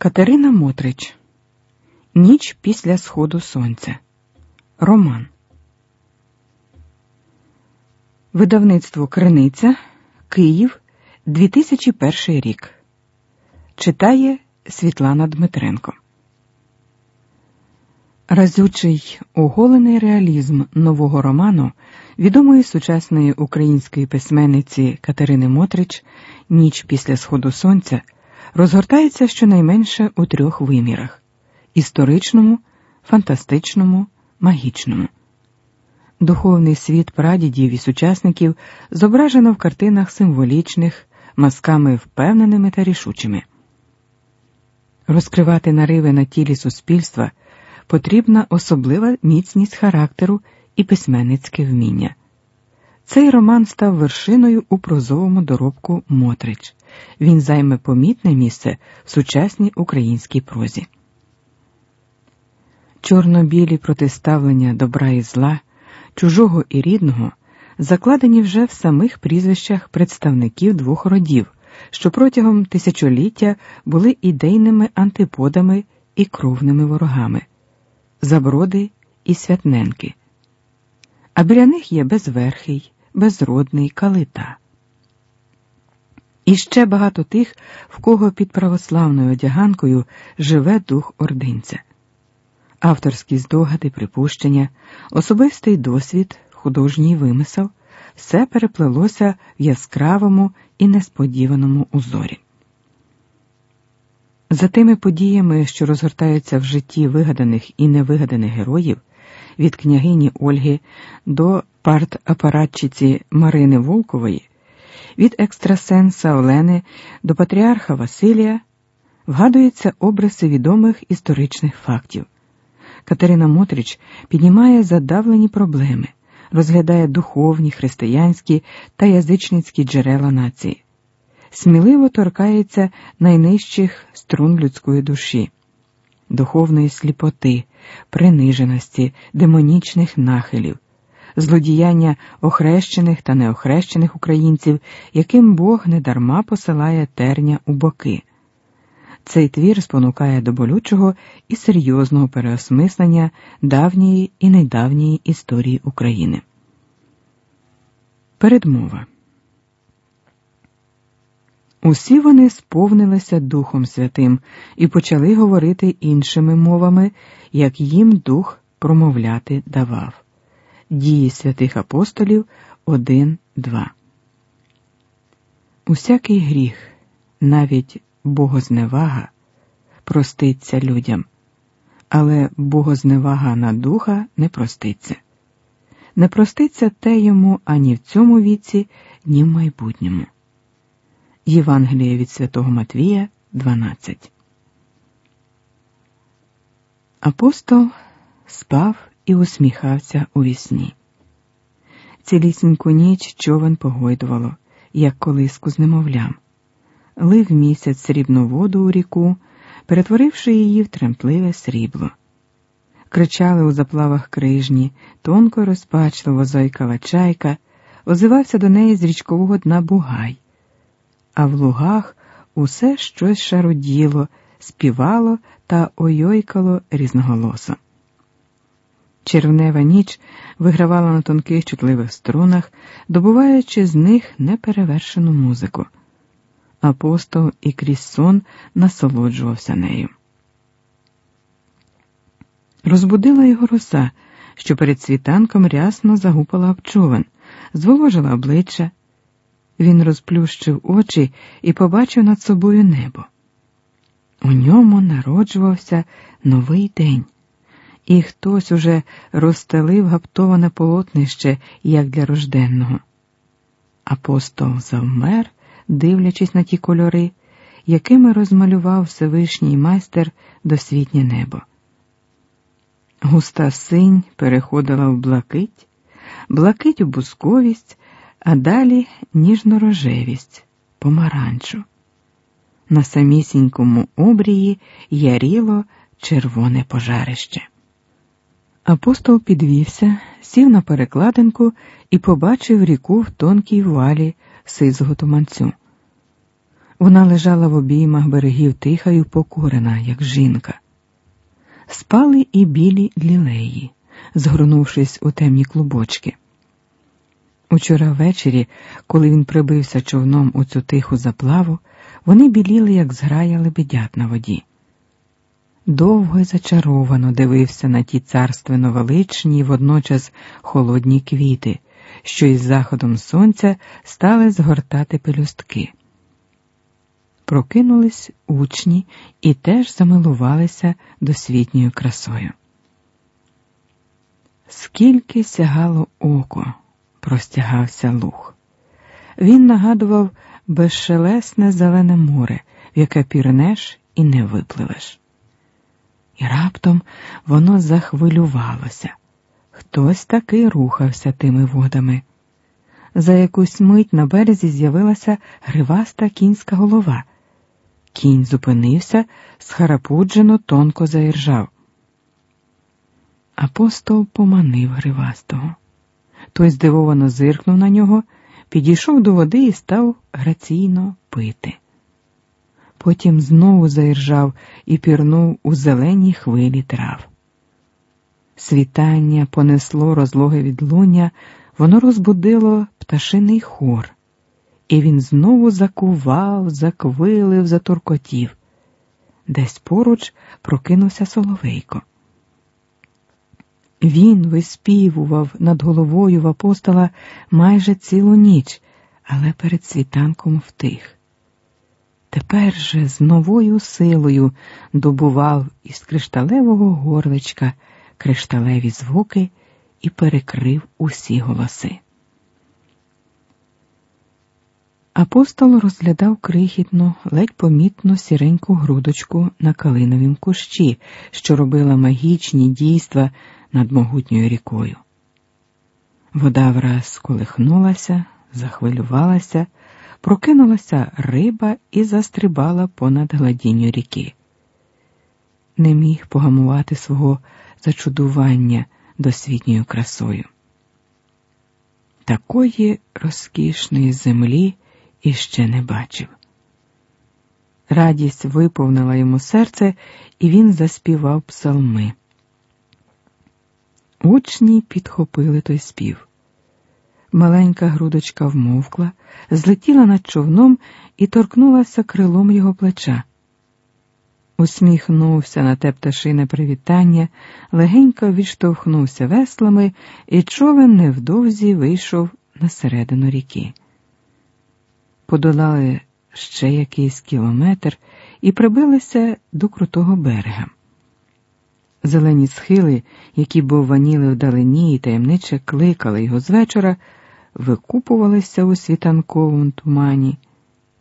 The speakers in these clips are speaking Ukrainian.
Катерина Мотрич Ніч після сходу сонця. Роман. Видавництво Криниця Київ 2001 рік. Читає Світлана Дмитренко. Разючий оголений реалізм нового роману відомої сучасної української письменниці Катерини Мотрич Ніч після сходу сонця розгортається щонайменше у трьох вимірах історичному, фантастичному, магічному. Духовний світ прадідів і сучасників зображено в картинах символічних, мазками впевненими та рішучими. Розкривати нариви на тілі суспільства потрібна особлива міцність характеру і письменницьке вміння. Цей роман став вершиною у прозовому доробку Мотрич. Він займе помітне місце в сучасній українській прозі. Чорно-білі протиставлення добра і зла, чужого і рідного закладені вже в самих прізвищах представників двох родів, що протягом тисячоліття були ідейними антиподами і кровними ворогами Заброди і Святненки. А біля них є безверхий, безродний калита. І ще багато тих, в кого під православною одяганкою живе дух ординця. Авторські здогади, припущення, особистий досвід, художній вимисел все переплелося в яскравому і несподіваному узорі. За тими подіями, що розгортаються в житті вигаданих і невигаданих героїв, від княгині Ольги до партапаратчиці Марини Волкової, від екстрасенса Олени до патріарха Василія, вгадуються обриси відомих історичних фактів. Катерина Мотрич піднімає задавлені проблеми, розглядає духовні, християнські та язичницькі джерела нації, сміливо торкається найнижчих струн людської душі, духовної сліпоти, приниженості, демонічних нахилів, злодіяння охрещених та неохрещених українців, яким Бог недарма посилає терня у боки. Цей твір спонукає до болючого і серйозного переосмислення давньої і недавньої історії України. Передмова Усі вони сповнилися Духом Святим і почали говорити іншими мовами, як їм дух промовляти давав. Дії святих апостолів 1.2 Усякий гріх, навіть богозневага, проститься людям, але богозневага на духа не проститься. Не проститься те йому ані в цьому віці, ні в майбутньому. Євангеліє від Святого Матвія 12. Апостол спав і усміхався у вісні. Цілісіньку ніч човен погойдувало, як колиску з немовлям. Лив місяць срібну воду у ріку, перетворивши її в тремтливе срібло. Кричали у заплавах крижні, тонко розпачливо зойкала чайка, озивався до неї з річкового дна бугай а в лугах усе щось шаруділо, співало та ойойкало різноголосо. Червнева ніч вигравала на тонких чутливих струнах, добуваючи з них неперевершену музику. Апостол і крізь сон насолоджувався нею. Розбудила його роса, що перед світанком рясно загупала об човен, зволожила обличчя, він розплющив очі і побачив над собою небо. У ньому народжувався новий день, і хтось уже розстелив гаптоване полотнище, як для рожденного. Апостол завмер, дивлячись на ті кольори, якими розмалював Всевишній майстер досвітнє небо. Густа синь переходила в блакить, блакить у бусковість, а далі ніжно-рожевість, помаранчу. На самісінькому обрії яріло червоне пожарище. Апостол підвівся, сів на перекладинку і побачив ріку в тонкій вуалі сизого туманцю. Вона лежала в обіймах берегів тиха й упокорена, як жінка. Спали і білі лілеї, згорнувшись у темні клубочки. Учора ввечері, коли він прибився човном у цю тиху заплаву, вони біліли, як зграя лебедят на воді. Довго й зачаровано дивився на ті царственно величні й водночас холодні квіти, що із заходом сонця стали згортати пелюстки. Прокинулись учні і теж замилувалися досвітньою красою. Скільки сягало око, простягався луг. Він нагадував безшелесне зелене море, в яке пірнеш і не випливеш. І раптом воно захвилювалося. Хтось таки рухався тими водами. За якусь мить на березі з'явилася гриваста кінська голова. Кінь зупинився, схарапуджено тонко заіржав. Апостол поманив гривастого. Той здивовано зиркнув на нього, підійшов до води і став граційно пити. Потім знову заіржав і пірнув у зелені хвилі трав. Світання понесло розлоге відлуння, воно розбудило пташиний хор, і він знову закував, заквилив, затуркотів. Десь поруч прокинувся соловейко. Він виспівував над головою в апостола майже цілу ніч, але перед світанком втих. Тепер же з новою силою добував із кришталевого горличка кришталеві звуки і перекрив усі голоси. Апостол розглядав крихітну, ледь помітну сіреньку грудочку на калиновім кущі, що робила магічні дійства над могутньою рікою. Вода враз колихнулася, захвилювалася, прокинулася риба і застрибала понад гладінню ріки. Не міг погамувати свого зачудування досвітньою красою. Такої розкішної землі іще не бачив. Радість виповнила йому серце, і він заспівав псалми. Учні підхопили той спів. Маленька грудочка вмовкла, злетіла над човном і торкнулася крилом його плеча. Усміхнувся на те пташине привітання, легенько відштовхнувся веслами, і човен невдовзі вийшов на середину ріки. Подолали ще якийсь кілометр і прибилися до крутого берега. Зелені схили, які бовваніли вдалині і таємниче кликали його з вечора, викупувалися у світанковому тумані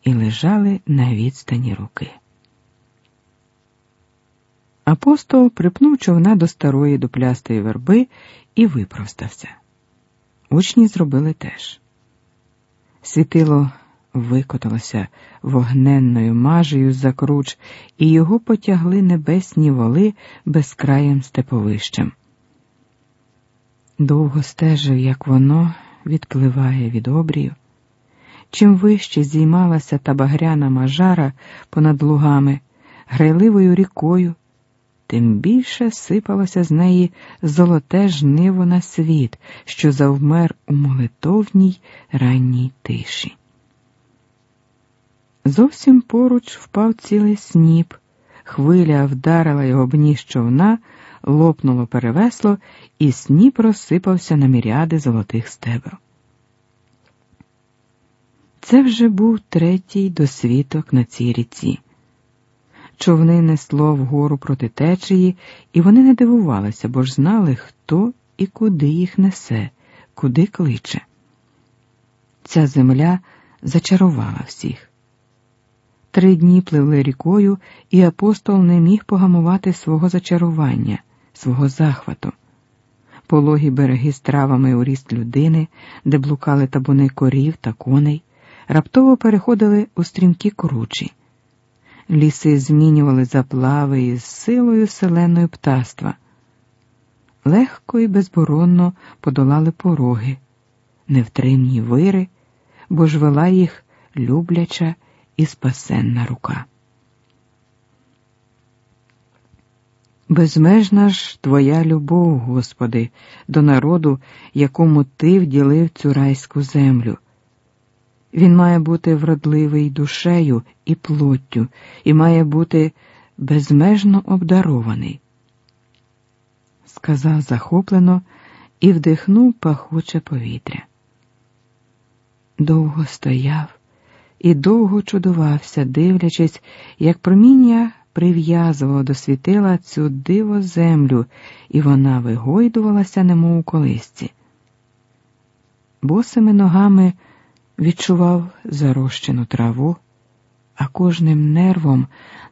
і лежали на відстані руки. Апостол припнув човна до старої дуплястої верби і випростався. Учні зробили теж. Світило викоталося вогненною мажею за круч, і його потягли небесні воли безкраєм степовищем. Довго стежив, як воно відпливає від обрію. Чим вище зіймалася та багряна мажара понад лугами, грайливою рікою, тим більше сипалося з неї золоте жниво на світ, що завмер у молитовній ранній тиші. Зовсім поруч впав цілий сніп, хвиля вдарила його об ніж човна, лопнуло перевесло, і сніп розсипався на міряди золотих стебел. Це вже був третій досвіток на цій ріці. Човни несло вгору проти течії, і вони не дивувалися, бо ж знали, хто і куди їх несе, куди кличе. Ця земля зачарувала всіх. Три дні пливли рікою, і апостол не міг погамувати свого зачарування, свого захвату. Пологі береги з травами у ріст людини, де блукали табуни корів та коней, раптово переходили у стрімкі кручі. Ліси змінювали заплави із силою селеної птаства. Легко і безборонно подолали пороги, невтримні вири, бо ж вела їх любляча і спасенна рука. Безмежна ж твоя любов, Господи, до народу, якому ти вділив цю райську землю. Він має бути вродливий душею і плоттю, і має бути безмежно обдарований, сказав захоплено і вдихнув пахуче повітря. Довго стояв і довго чудувався, дивлячись, як проміння прив'язувало до світила цю диво землю, і вона вигойдувалася, немов у колисці. Босими ногами відчував зарощену траву, а кожним нервом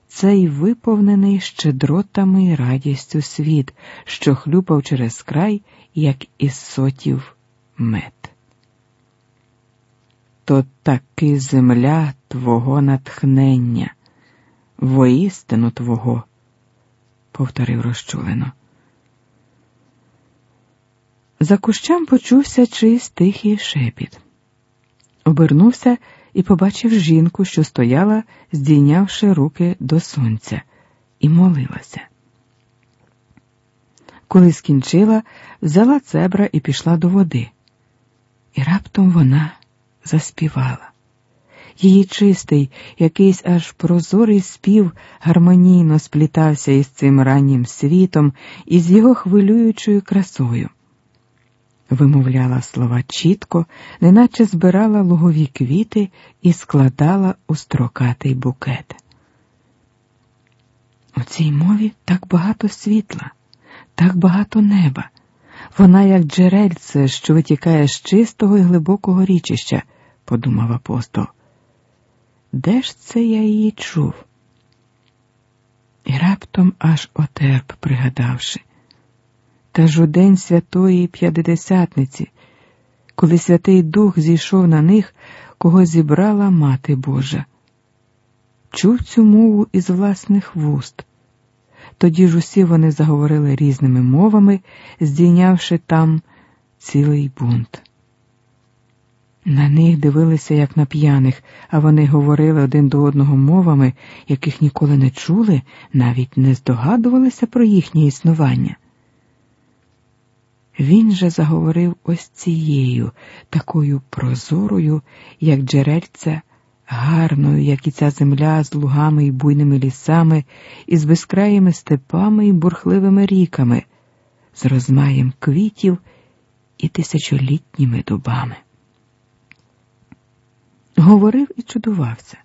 цей виповнений щедротами й радістю світ, що хлюпав через край, як із сотів мед. То таки земля твого натхнення, воістину твого, повторив розчулено. За кущам почувся чийсь тихий шепіт. Обернувся і побачив жінку, що стояла, здійнявши руки до сонця, і молилася. Коли скінчила, взяла цебра і пішла до води. І раптом вона заспівала. Її чистий, якийсь аж прозорий спів гармонійно сплітався із цим раннім світом і з його хвилюючою красою вимовляла слова чітко, неначе збирала лугові квіти і складала у строкатий букет. У цій мові так багато світла, так багато неба. Вона, як джерельце, що витікає з чистого і глибокого річища, подумав апостол. Де ж це я її чув? І раптом аж отерп, пригадавши та ж у день святої П'ятидесятниці, коли Святий Дух зійшов на них, кого зібрала Мати Божа. Чув цю мову із власних вуст. Тоді ж усі вони заговорили різними мовами, здійнявши там цілий бунт. На них дивилися, як на п'яних, а вони говорили один до одного мовами, яких ніколи не чули, навіть не здогадувалися про їхнє існування. Він же заговорив ось цією, такою прозорою, як джерельця, гарною, як і ця земля з лугами і буйними лісами, із безкраїми степами і бурхливими ріками, з розмаєм квітів і тисячолітніми дубами. Говорив і чудувався.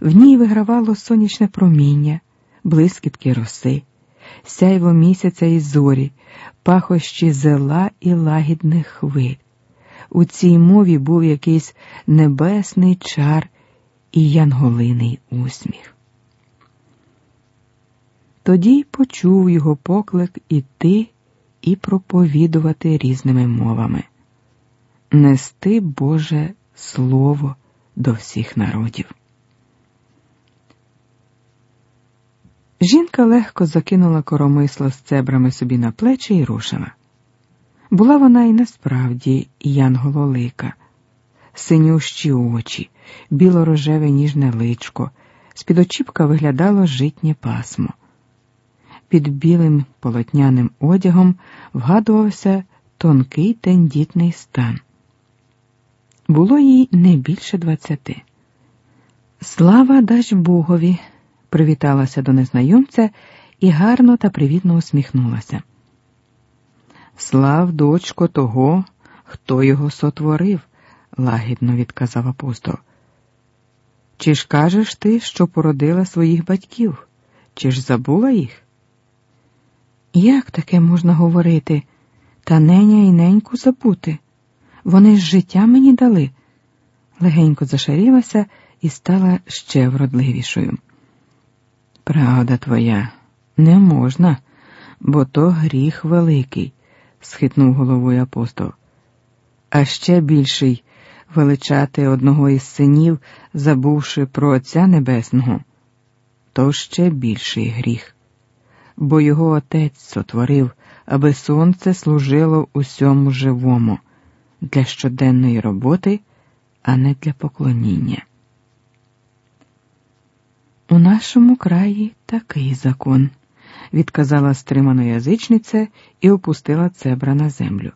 В ній вигравало сонячне проміння, блискітки роси сяйво місяця і зорі, пахощі зела і лагідних хвиль. У цій мові був якийсь небесний чар і янголиний усміх. Тоді почув його поклик іти і проповідувати різними мовами, нести Боже Слово до всіх народів. Жінка легко закинула коромисло з цебрами собі на плечі і рушила. Була вона і насправді янгололика, синющі очі, біло-рожеве ніжне личко, з-під очіпка виглядало житнє пасмо. Під білим полотняним одягом вгадувався тонкий тендітний стан. Було їй не більше двадцяти. Слава дасть Богові! привіталася до незнайомця і гарно та привітно усміхнулася. Слав, дочко, того, хто його сотворив, лагідно відказав апостол. Чи ж кажеш ти, що породила своїх батьків, чи ж забула їх? Як таке можна говорити, та неня і неньку забути? Вони ж життя мені дали. Легенько зашарілася і стала ще вродливішою. Правда твоя, не можна, бо то гріх великий, схитнув головою апостол. А ще більший величати одного із синів, забувши про Отця Небесного, то ще більший гріх, бо його отець сотворив, аби сонце служило усьому живому для щоденної роботи, а не для поклоніння. У нашому краї такий закон, відказала стримано язичниця і опустила цебра на землю.